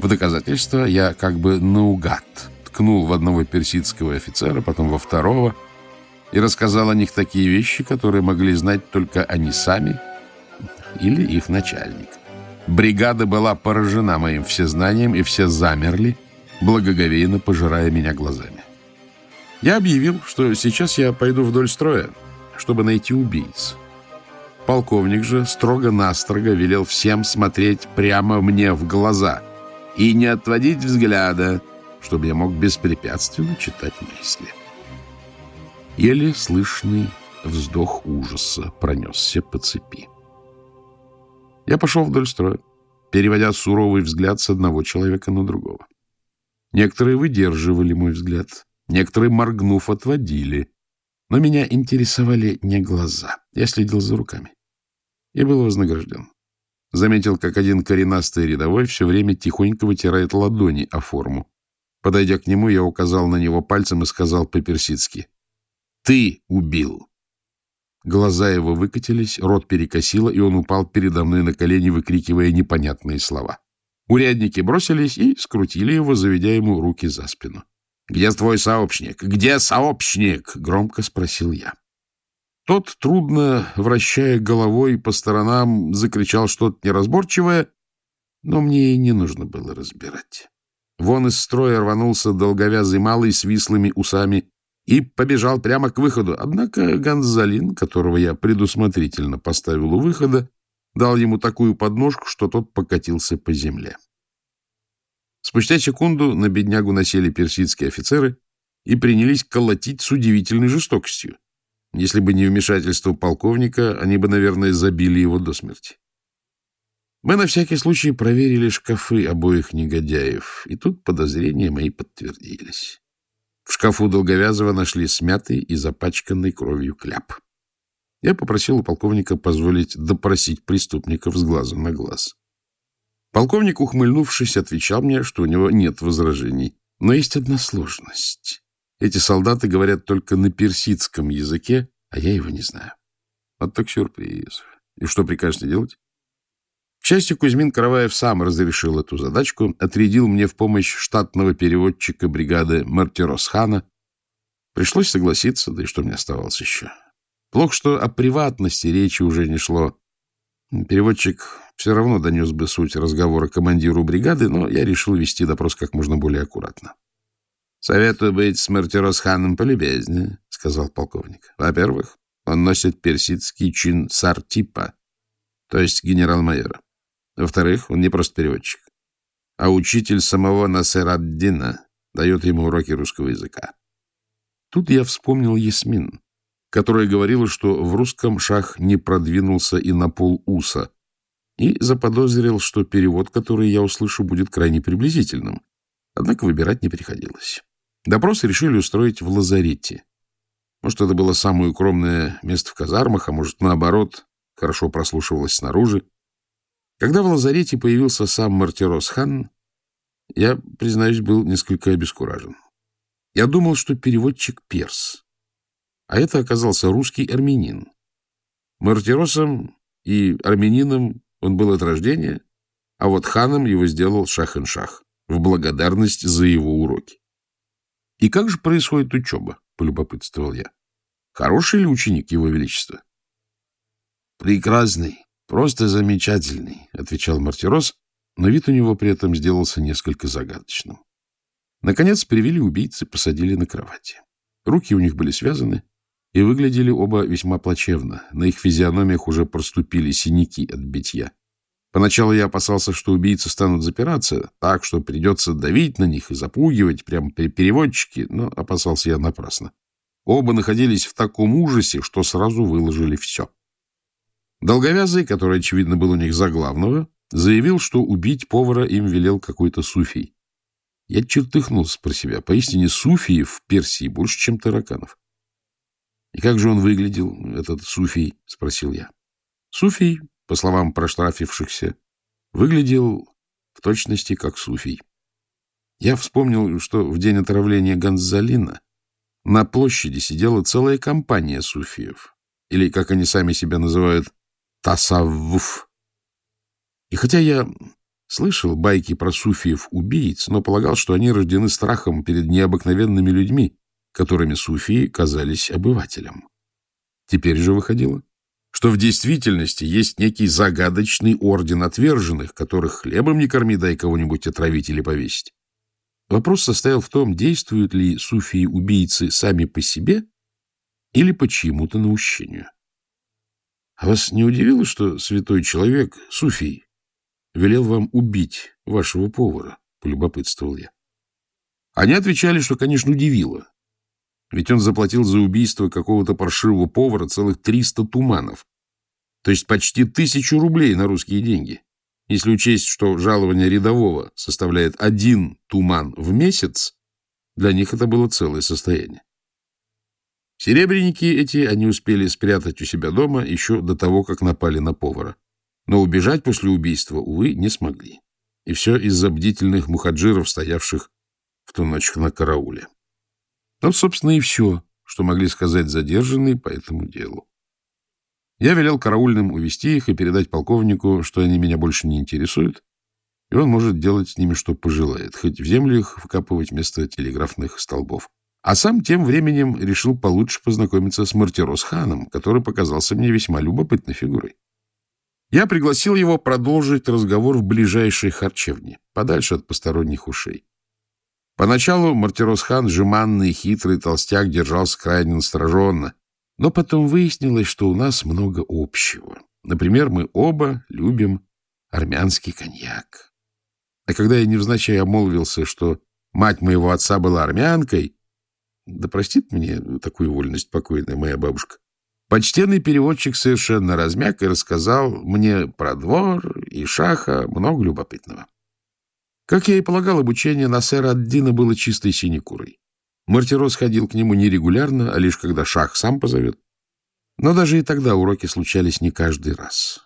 В доказательство я как бы наугад ткнул в одного персидского офицера, потом во второго, и рассказал о них такие вещи, которые могли знать только они сами или их начальник. Бригада была поражена моим всезнанием, и все замерли, благоговейно пожирая меня глазами. Я объявил, что сейчас я пойду вдоль строя, чтобы найти убийц. Полковник же строго-настрого велел всем смотреть прямо мне в глаза и не отводить взгляда, чтобы я мог беспрепятственно читать мысли. Еле слышный вздох ужаса пронесся по цепи. Я пошел вдоль строя, переводя суровый взгляд с одного человека на другого. Некоторые выдерживали мой взгляд, некоторые, моргнув, отводили. Но меня интересовали не глаза. Я следил за руками. И был вознагражден. Заметил, как один коренастый рядовой все время тихонько вытирает ладони о форму. Подойдя к нему, я указал на него пальцем и сказал по-персидски. «Ты убил!» Глаза его выкатились, рот перекосило, и он упал передо мной на колени, выкрикивая непонятные слова. Урядники бросились и скрутили его, заведя ему руки за спину. — Где твой сообщник? Где сообщник? — громко спросил я. Тот, трудно вращая головой по сторонам, закричал что-то неразборчивое, но мне и не нужно было разбирать. Вон из строя рванулся долговязый малый с вислыми усами и побежал прямо к выходу. Однако Гонзалин, которого я предусмотрительно поставил у выхода, дал ему такую подножку, что тот покатился по земле. Спустя секунду на беднягу насели персидские офицеры и принялись колотить с удивительной жестокостью. Если бы не вмешательство полковника, они бы, наверное, забили его до смерти. Мы на всякий случай проверили шкафы обоих негодяев, и тут подозрения мои подтвердились. В шкафу Долговязова нашли смятый и запачканный кровью кляп. Я попросил у полковника позволить допросить преступников с глазу на глаз. Полковник, ухмыльнувшись, отвечал мне, что у него нет возражений. Но есть одна сложность. Эти солдаты говорят только на персидском языке, а я его не знаю. Вот так сюрприз. И что прикажете делать? К счастью, Кузьмин Караваев сам разрешил эту задачку, отрядил мне в помощь штатного переводчика бригады Мартиросхана. Пришлось согласиться, да и что мне оставалось еще. Плохо, что о приватности речи уже не шло. Переводчик все равно донес бы суть разговора командиру бригады, но я решил вести допрос как можно более аккуратно. — Советую быть с Мартиросханом полюбезнее, — сказал полковник. — Во-первых, он носит персидский чин сартипа, то есть генерал-майора. Во-вторых, он не просто переводчик, а учитель самого Насераддина дает ему уроки русского языка. Тут я вспомнил Ясмин, которая говорила, что в русском шах не продвинулся и на пол уса, и заподозрил, что перевод, который я услышу, будет крайне приблизительным. Однако выбирать не приходилось. Допрос решили устроить в лазарете. Может, это было самое укромное место в казармах, а может, наоборот, хорошо прослушивалось снаружи. Когда в лазарете появился сам Мартирос хан, я, признаюсь, был несколько обескуражен. Я думал, что переводчик перс, а это оказался русский армянин. Мартиросом и армянином он был от рождения, а вот ханом его сделал шах-ин-шах в благодарность за его уроки. — И как же происходит учеба? — полюбопытствовал я. — Хороший ли ученик его величества? — Прекрасный, просто замечательный, — отвечал Мартирос, но вид у него при этом сделался несколько загадочным. Наконец привели убийцы, посадили на кровати. Руки у них были связаны, и выглядели оба весьма плачевно. На их физиономиях уже проступили синяки от битья. Поначалу я опасался, что убийцы станут запираться, так что придется давить на них и запугивать прямо при переводчике, но опасался я напрасно. Оба находились в таком ужасе, что сразу выложили все. Долговязый, который, очевидно, был у них за главного, заявил, что убить повара им велел какой-то суфий. Я чертыхнулся про себя. Поистине суфии в Персии больше, чем тараканов. — И как же он выглядел, этот суфий? — спросил я. Суфий по словам проштрафившихся, выглядел в точности как суфий. Я вспомнил, что в день отравления Гонзалина на площади сидела целая компания суфиев, или, как они сами себя называют, тасаввуф. И хотя я слышал байки про суфиев-убийц, но полагал, что они рождены страхом перед необыкновенными людьми, которыми суфии казались обывателям. Теперь же выходило, что в действительности есть некий загадочный орден отверженных, которых хлебом не корми, дай кого-нибудь отравить или повесить. Вопрос состоял в том, действуют ли суфии-убийцы сами по себе или по чьему-то наущению. А вас не удивило, что святой человек, суфий, велел вам убить вашего повара? — полюбопытствовал я. Они отвечали, что, конечно, удивило. Ведь он заплатил за убийство какого-то паршивого повара целых 300 туманов, то есть почти тысячу рублей на русские деньги. Если учесть, что жалование рядового составляет один туман в месяц, для них это было целое состояние. Серебряники эти они успели спрятать у себя дома еще до того, как напали на повара. Но убежать после убийства, увы, не смогли. И все из-за бдительных мухаджиров, стоявших в ту ночь на карауле. Вот, собственно, и все, что могли сказать задержанные по этому делу. Я велел караульным увести их и передать полковнику, что они меня больше не интересуют, и он может делать с ними, что пожелает, хоть в землю их вкапывать вместо телеграфных столбов. А сам тем временем решил получше познакомиться с Мартирос-ханом, который показался мне весьма любопытной фигурой. Я пригласил его продолжить разговор в ближайшей харчевне, подальше от посторонних ушей. Поначалу Мартирос-хан, жеманный, хитрый толстяк, держался крайне настороженно, но потом выяснилось, что у нас много общего. Например, мы оба любим армянский коньяк. А когда я невзначай обмолвился, что мать моего отца была армянкой, да простит мне такую вольность покойная моя бабушка, почтенный переводчик совершенно размяк и рассказал мне про двор и шаха много любопытного. Как я и полагал, обучение Насера ад-Дина было чистой синекурой. Мартирос ходил к нему нерегулярно, а лишь когда шах сам позовет. Но даже и тогда уроки случались не каждый раз.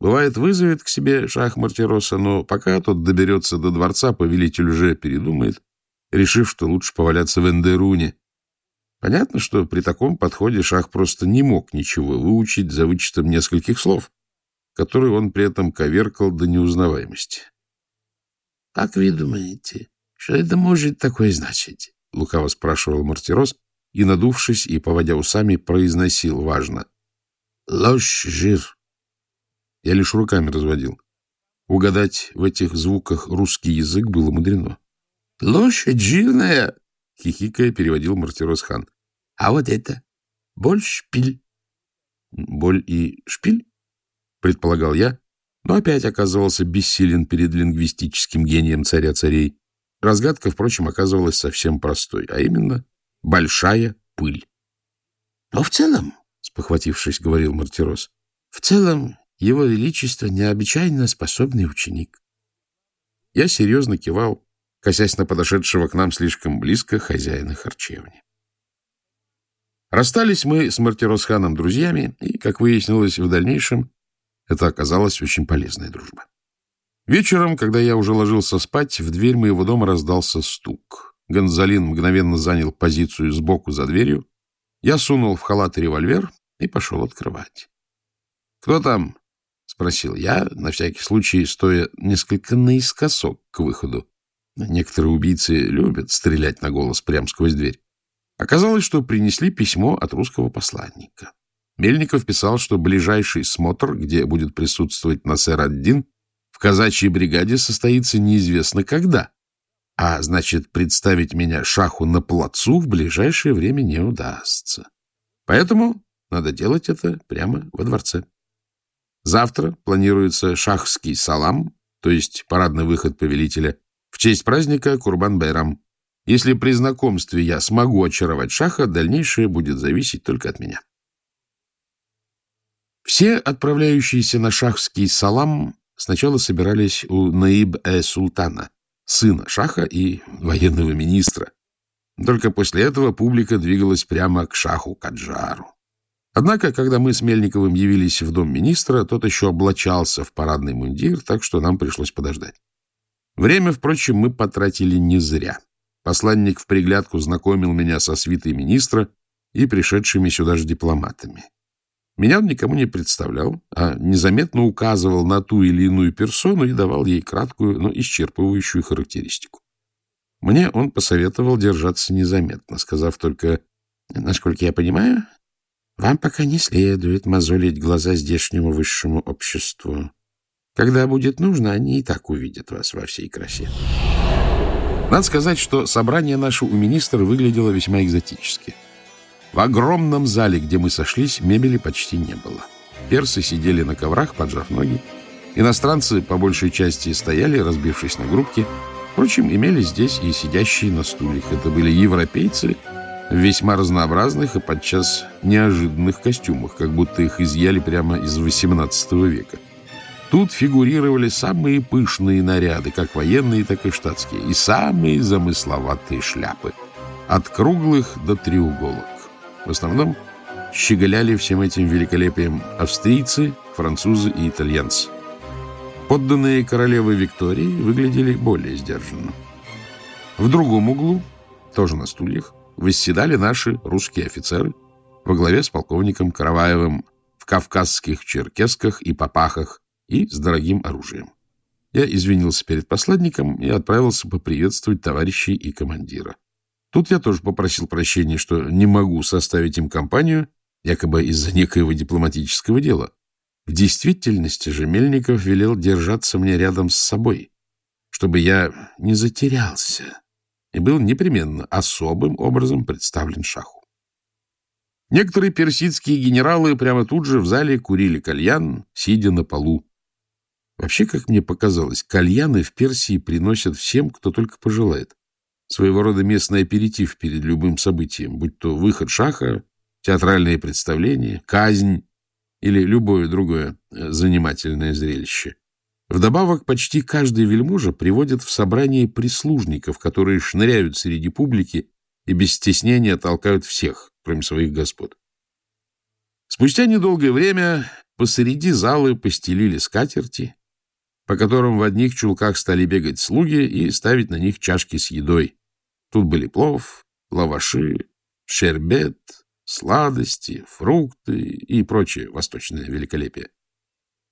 Бывает, вызовет к себе шах Мартироса, но пока тот доберется до дворца, повелитель уже передумает, решив, что лучше поваляться в Эндеруне. Понятно, что при таком подходе шах просто не мог ничего выучить за вычетом нескольких слов, которые он при этом коверкал до неузнаваемости. — Как вы думаете, что это может такое значить? — лукаво спрашивал Мартирос, и, надувшись и поводя усами, произносил важно. — Ложь, жир. Я лишь руками разводил. Угадать в этих звуках русский язык было мудрено. — Лошадь жирная! — хихикая переводил Мартирос хан. — А вот это? Боль, шпиль. — Боль и шпиль? — предполагал я, но опять оказывался бессилен перед лингвистическим гением царя-царей. Разгадка, впрочем, оказывалась совсем простой, а именно большая пыль. — Но в целом, — спохватившись, говорил Мартирос, — в целом его величество необычайно способный ученик. Я серьезно кивал, косясь на подошедшего к нам слишком близко хозяина харчевни. Расстались мы с Мартиросханом друзьями, и, как выяснилось в дальнейшем, это оказалась очень полезная дружба. Вечером, когда я уже ложился спать, в дверь моего дома раздался стук. Гонзалин мгновенно занял позицию сбоку за дверью. Я сунул в халат револьвер и пошел открывать. — Кто там? — спросил я, на всякий случай стоя несколько наискосок к выходу. Некоторые убийцы любят стрелять на голос прямо сквозь дверь. Оказалось, что принесли письмо от русского посланника. Мельников писал, что ближайший смотр, где будет присутствовать Насер ад-Дин, в казачьей бригаде состоится неизвестно когда. А значит, представить меня шаху на плацу в ближайшее время не удастся. Поэтому надо делать это прямо во дворце. Завтра планируется шахский салам, то есть парадный выход повелителя, в честь праздника Курбан-Байрам. Если при знакомстве я смогу очаровать шаха, дальнейшее будет зависеть только от меня. Все отправляющиеся на шахский салам сначала собирались у Наиб-э-Султана, сына шаха и военного министра. Только после этого публика двигалась прямо к шаху Каджару. Однако, когда мы с Мельниковым явились в дом министра, тот еще облачался в парадный мундир, так что нам пришлось подождать. Время, впрочем, мы потратили не зря. Посланник в приглядку знакомил меня со свитой министра и пришедшими сюда же дипломатами. Меня он никому не представлял, а незаметно указывал на ту или иную персону и давал ей краткую, но исчерпывающую характеристику. Мне он посоветовал держаться незаметно, сказав только, насколько я понимаю, вам пока не следует мозолить глаза здешнему высшему обществу. Когда будет нужно, они и так увидят вас во всей красе. Надо сказать, что собрание наше у министра выглядело весьма экзотически. В огромном зале, где мы сошлись, мебели почти не было. Персы сидели на коврах, поджав ноги. Иностранцы по большей части стояли, разбившись на группки. Впрочем, имели здесь и сидящие на стульях. Это были европейцы в весьма разнообразных и подчас неожиданных костюмах, как будто их изъяли прямо из XVIII века. Тут фигурировали самые пышные наряды, как военные, так и штатские, и самые замысловатые шляпы, от круглых до треуголок. В основном щеголяли всем этим великолепием австрийцы, французы и итальянцы. Подданные королевы Виктории выглядели более сдержанно. В другом углу, тоже на стульях, восседали наши русские офицеры во главе с полковником Караваевым в кавказских черкесках и попахах и с дорогим оружием. Я извинился перед посладником и отправился поприветствовать товарищей и командира. Тут я тоже попросил прощения, что не могу составить им компанию, якобы из-за некоего дипломатического дела. В действительности же Мельников велел держаться мне рядом с собой, чтобы я не затерялся и был непременно особым образом представлен шаху. Некоторые персидские генералы прямо тут же в зале курили кальян, сидя на полу. Вообще, как мне показалось, кальяны в Персии приносят всем, кто только пожелает. Своего рода местный аперитив перед любым событием, будь то выход шаха, театральные представления, казнь или любое другое э, занимательное зрелище. Вдобавок, почти каждый вельможа приводит в собрание прислужников, которые шныряют среди публики и без стеснения толкают всех, кроме своих господ. Спустя недолгое время посреди залы постелили скатерти, по которым в одних чулках стали бегать слуги и ставить на них чашки с едой. Тут были плов, лаваши, шербет, сладости, фрукты и прочее восточное великолепие.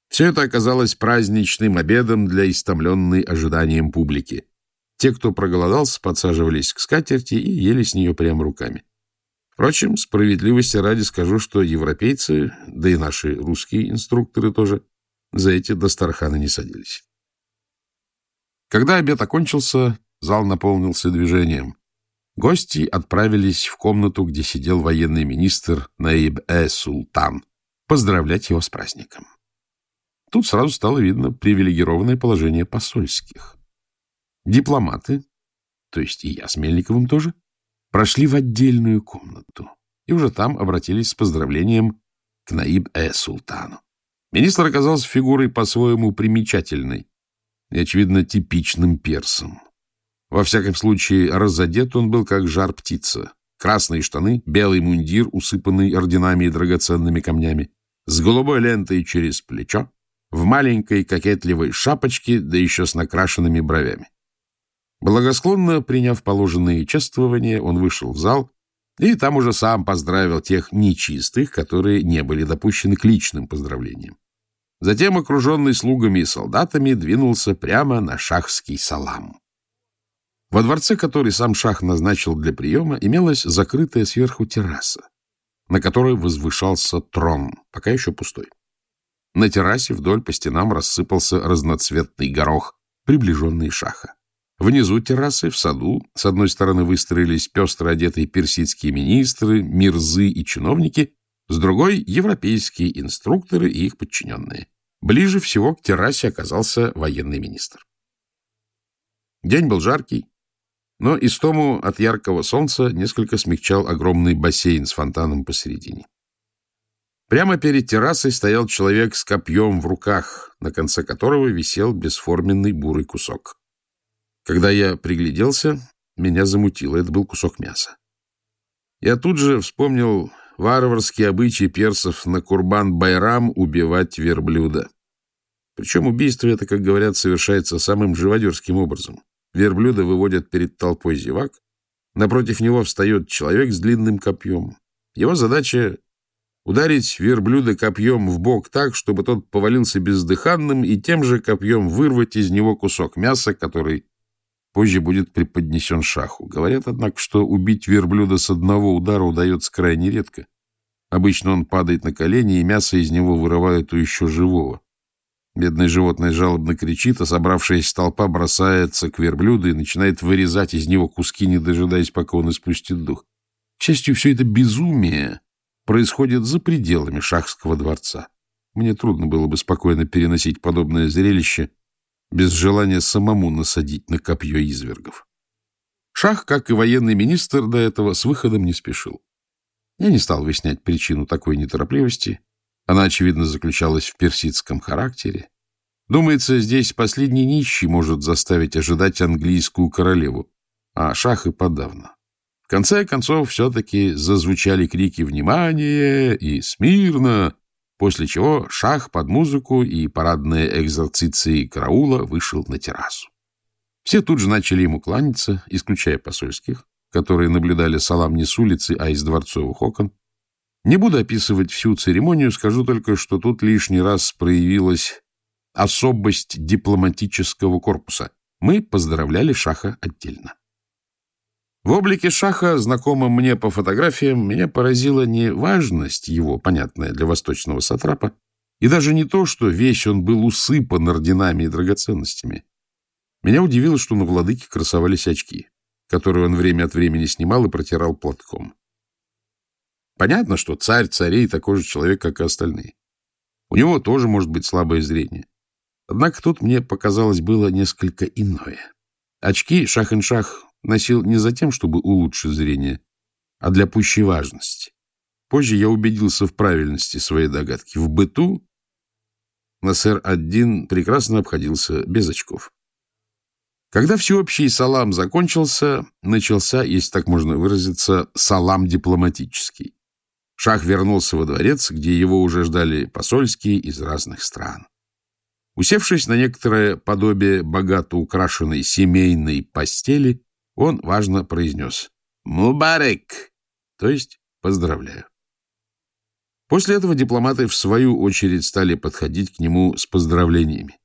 Все это оказалось праздничным обедом для истомленной ожиданием публики. Те, кто проголодался, подсаживались к скатерти и ели с нее прямо руками. Впрочем, справедливости ради скажу, что европейцы, да и наши русские инструкторы тоже, за эти Дастарханы не садились. Когда обед окончился, зал наполнился движением. Гости отправились в комнату, где сидел военный министр Наиб-э-Султан, поздравлять его с праздником. Тут сразу стало видно привилегированное положение посольских. Дипломаты, то есть и я с Мельниковым тоже, прошли в отдельную комнату и уже там обратились с поздравлением к Наиб-э-Султану. Министр оказался фигурой по-своему примечательной и, очевидно, типичным персом. Во всяком случае, разодет он был, как жар птица. Красные штаны, белый мундир, усыпанный орденами и драгоценными камнями, с голубой лентой через плечо, в маленькой кокетливой шапочке, да еще с накрашенными бровями. Благосклонно приняв положенные чествования, он вышел в зал и там уже сам поздравил тех нечистых, которые не были допущены к личным поздравлениям. Затем, окруженный слугами и солдатами, двинулся прямо на шахский салам. Во дворце, который сам шах назначил для приема, имелась закрытая сверху терраса, на которой возвышался трон, пока еще пустой. На террасе вдоль по стенам рассыпался разноцветный горох, приближенный шаха. Внизу террасы, в саду, с одной стороны выстроились пестро одетые персидские министры, мирзы и чиновники, с другой — европейские инструкторы и их подчиненные. Ближе всего к террасе оказался военный министр. День был жаркий, но истому от яркого солнца несколько смягчал огромный бассейн с фонтаном посередине. Прямо перед террасой стоял человек с копьем в руках, на конце которого висел бесформенный бурый кусок. Когда я пригляделся, меня замутило. Это был кусок мяса. Я тут же вспомнил варварские обычаи персов на Курбан-Байрам убивать верблюда. Причем убийство это, как говорят, совершается самым живодерским образом. Верблюда выводят перед толпой зевак, напротив него встает человек с длинным копьем. Его задача ударить верблюда копьем в бок так, чтобы тот повалился бездыханным, и тем же копьем вырвать из него кусок мяса, который позже будет преподнесен шаху. Говорят, однако, что убить верблюда с одного удара удается крайне редко. Обычно он падает на колени, и мясо из него вырывают у еще живого. Бедное животное жалобно кричит, а собравшаяся толпа бросается к верблюду и начинает вырезать из него куски, не дожидаясь, пока он испустит дух. К счастью, все это безумие происходит за пределами шахского дворца. Мне трудно было бы спокойно переносить подобное зрелище без желания самому насадить на копье извергов. Шах, как и военный министр до этого, с выходом не спешил. Я не стал выяснять причину такой неторопливости. Она, очевидно, заключалась в персидском характере. Думается, здесь последний нищий может заставить ожидать английскую королеву, а шах и подавно. В конце концов, все-таки зазвучали крики «Внимание!» и «Смирно!», после чего шах под музыку и парадные экзорциции караула вышел на террасу. Все тут же начали ему кланяться, исключая посольских которые наблюдали салам не с улицы, а из дворцовых окон. Не буду описывать всю церемонию, скажу только, что тут лишний раз проявилась особость дипломатического корпуса. Мы поздравляли Шаха отдельно. В облике Шаха, знакомым мне по фотографиям, меня поразила не важность его, понятная для восточного сатрапа, и даже не то, что весь он был усыпан орденами и драгоценностями. Меня удивило, что на владыке красовались очки которую он время от времени снимал и протирал платком. Понятно, что царь царей такой же человек, как и остальные. У него тоже может быть слабое зрение. Однако тут мне показалось было несколько иное. Очки Шах-ин-Шах носил не за тем, чтобы улучшить зрение, а для пущей важности. Позже я убедился в правильности своей догадки. В быту Насер-1 прекрасно обходился без очков. Когда всеобщий салам закончился, начался, если так можно выразиться, салам дипломатический. Шах вернулся во дворец, где его уже ждали посольские из разных стран. Усевшись на некоторое подобие богато украшенной семейной постели, он важно произнес «Мубарек», то есть «поздравляю». После этого дипломаты в свою очередь стали подходить к нему с поздравлениями.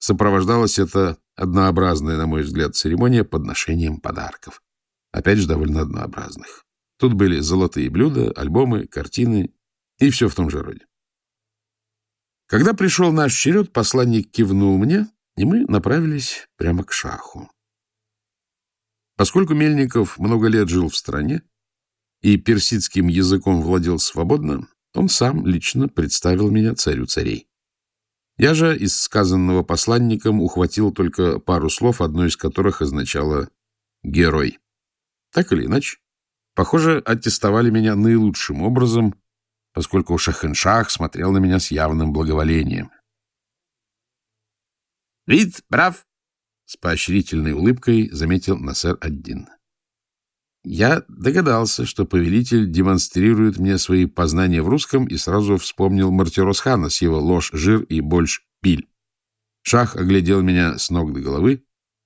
Сопровождалось это однообразная, на мой взгляд, церемония подношением подарков. Опять же, довольно однообразных. Тут были золотые блюда, альбомы, картины и все в том же роде. Когда пришел наш черед, посланник кивнул мне, и мы направились прямо к шаху. Поскольку Мельников много лет жил в стране и персидским языком владел свободно, он сам лично представил меня царю царей. Я же из сказанного посланником ухватил только пару слов, одно из которых означало «герой». Так или иначе, похоже, аттестовали меня наилучшим образом, поскольку Шахеншах смотрел на меня с явным благоволением. «Вид прав!» — с поощрительной улыбкой заметил Насер-Аддин. Я догадался, что повелитель демонстрирует мне свои познания в русском и сразу вспомнил Мартиросхана с его ложь, жир и больш пиль. Шах оглядел меня с ног до головы.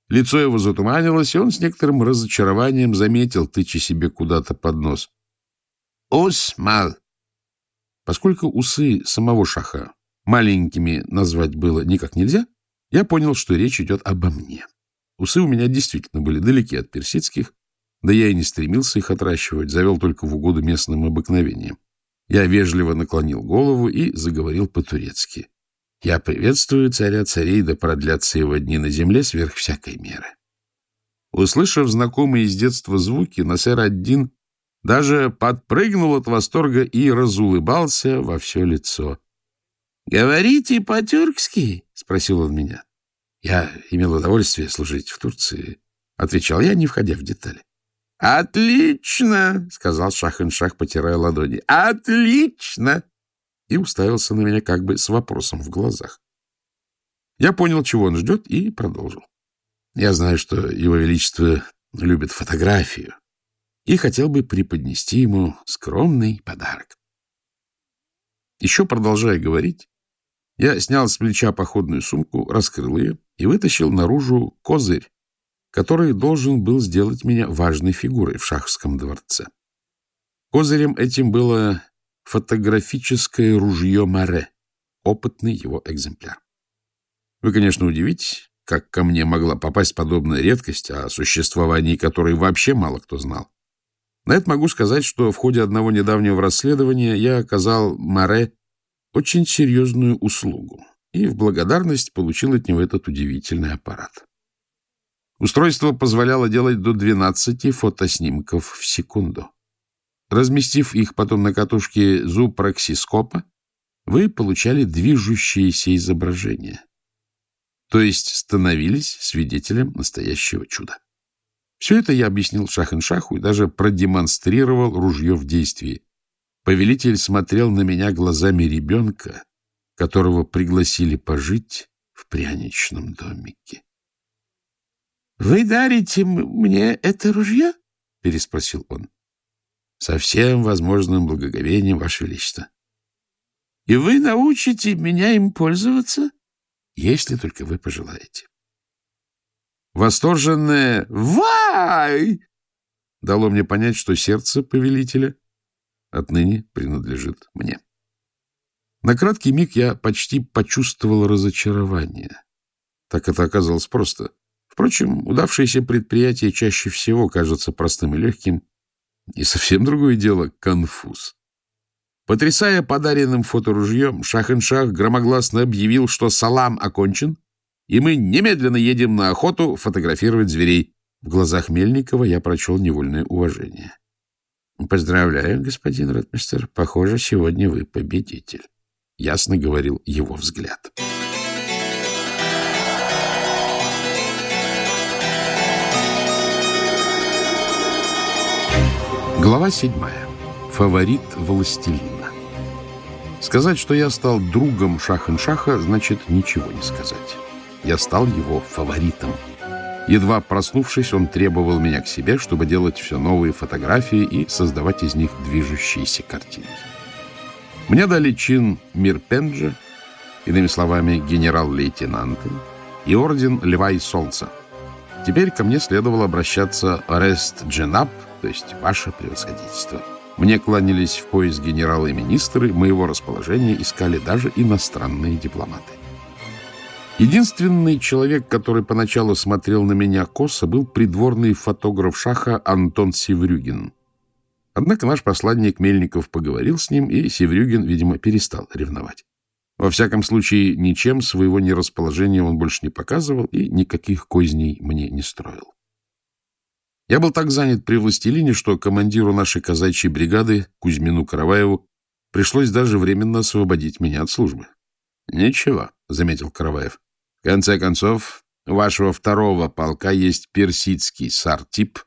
Лицо его затуманилось, и он с некоторым разочарованием заметил, тыча себе куда-то под нос. «Ус мал!» Поскольку усы самого шаха маленькими назвать было никак нельзя, я понял, что речь идет обо мне. Усы у меня действительно были далеки от персидских, да я и не стремился их отращивать, завел только в угоду местным обыкновениям. Я вежливо наклонил голову и заговорил по-турецки. Я приветствую царя царей, да продлятся его дни на земле сверх всякой меры. Услышав знакомые с детства звуки, Насер один даже подпрыгнул от восторга и разулыбался во все лицо. — Говорите по-тюркски? — спросил он меня. — Я имел удовольствие служить в Турции, — отвечал я, не входя в детали. — Отлично, — сказал Шах-ин-Шах, потирая ладони. — Отлично! И уставился на меня как бы с вопросом в глазах. Я понял, чего он ждет, и продолжил. Я знаю, что его величество любит фотографию и хотел бы преподнести ему скромный подарок. Еще продолжая говорить, я снял с плеча походную сумку, раскрыл ее и вытащил наружу козырь который должен был сделать меня важной фигурой в шахском дворце. Козырем этим было фотографическое ружье Море, опытный его экземпляр. Вы, конечно, удивитесь, как ко мне могла попасть подобная редкость, о существовании которой вообще мало кто знал. На это могу сказать, что в ходе одного недавнего расследования я оказал Море очень серьезную услугу и в благодарность получил от него этот удивительный аппарат. Устройство позволяло делать до 12 фотоснимков в секунду. Разместив их потом на катушке зубпроксископа, вы получали движущееся изображение, то есть становились свидетелем настоящего чуда. Все это я объяснил Шахеншаху и даже продемонстрировал ружье в действии. Повелитель смотрел на меня глазами ребенка, которого пригласили пожить в пряничном домике. — Вы дарите мне это ружье? — переспросил он. — Со всем возможным благоговением, Ваше Величество. — И вы научите меня им пользоваться? — Если только вы пожелаете. Восторженное «Вай!» дало мне понять, что сердце повелителя отныне принадлежит мне. На краткий миг я почти почувствовал разочарование. Так это оказалось просто. Впрочем, удавшееся предприятие чаще всего кажется простым и легким, и совсем другое дело — конфуз. Потрясая подаренным фоторужьем, Шах-ин-Шах громогласно объявил, что салам окончен, и мы немедленно едем на охоту фотографировать зверей. В глазах Мельникова я прочел невольное уважение. — Поздравляю, господин ротмистер. Похоже, сегодня вы победитель. Ясно говорил его взгляд. Глава седьмая. Фаворит властелина. Сказать, что я стал другом Шахен-Шаха, значит ничего не сказать. Я стал его фаворитом. Едва проснувшись, он требовал меня к себе, чтобы делать все новые фотографии и создавать из них движущиеся картинки. Мне дали чин Мирпенджа, иными словами, генерал-лейтенанта, и орден Льва и Солнца. Теперь ко мне следовало обращаться Орест Дженап, то есть ваше превосходительство. Мне кланялись в пояс генералы и министры, моего расположения искали даже иностранные дипломаты. Единственный человек, который поначалу смотрел на меня косо, был придворный фотограф Шаха Антон Севрюгин. Однако наш посланник Мельников поговорил с ним, и Севрюгин, видимо, перестал ревновать. Во всяком случае, ничем своего нерасположения он больше не показывал и никаких козней мне не строил. Я был так занят при властелине, что командиру нашей казачьей бригады, Кузьмину Караваеву, пришлось даже временно освободить меня от службы. — Ничего, — заметил Караваев. В конце концов, у вашего второго полка есть персидский сартип.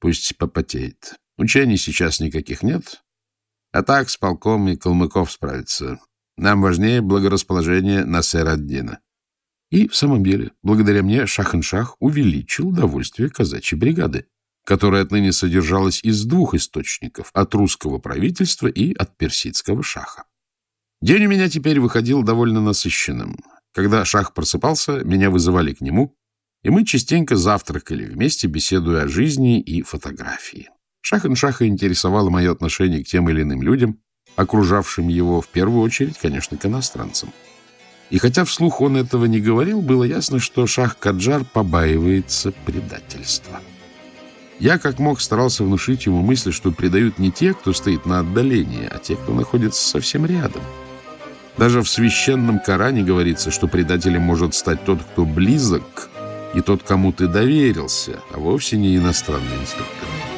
Пусть попотеет. Учений сейчас никаких нет. А так с полком и Калмыков справится. Нам важнее благорасположение Насер-ад-Дина. И в самом деле, благодаря мне Шах-ин-Шах увеличил удовольствие казачьей бригады, которая отныне содержалась из двух источников — от русского правительства и от персидского шаха. День у меня теперь выходил довольно насыщенным. Когда Шах просыпался, меня вызывали к нему, и мы частенько завтракали вместе, беседуя о жизни и фотографии. Шах-ин-Шаха интересовало мое отношение к тем или иным людям, окружавшим его, в первую очередь, конечно, к иностранцам. И хотя вслух он этого не говорил, было ясно, что Шах-Каджар побаивается предательства. Я, как мог, старался внушить ему мысль, что предают не те, кто стоит на отдалении, а те, кто находится совсем рядом — даже в священном Коране говорится, что предателем может стать тот, кто близок, и тот, кому ты доверился, а вовсе не иностранный инструктор.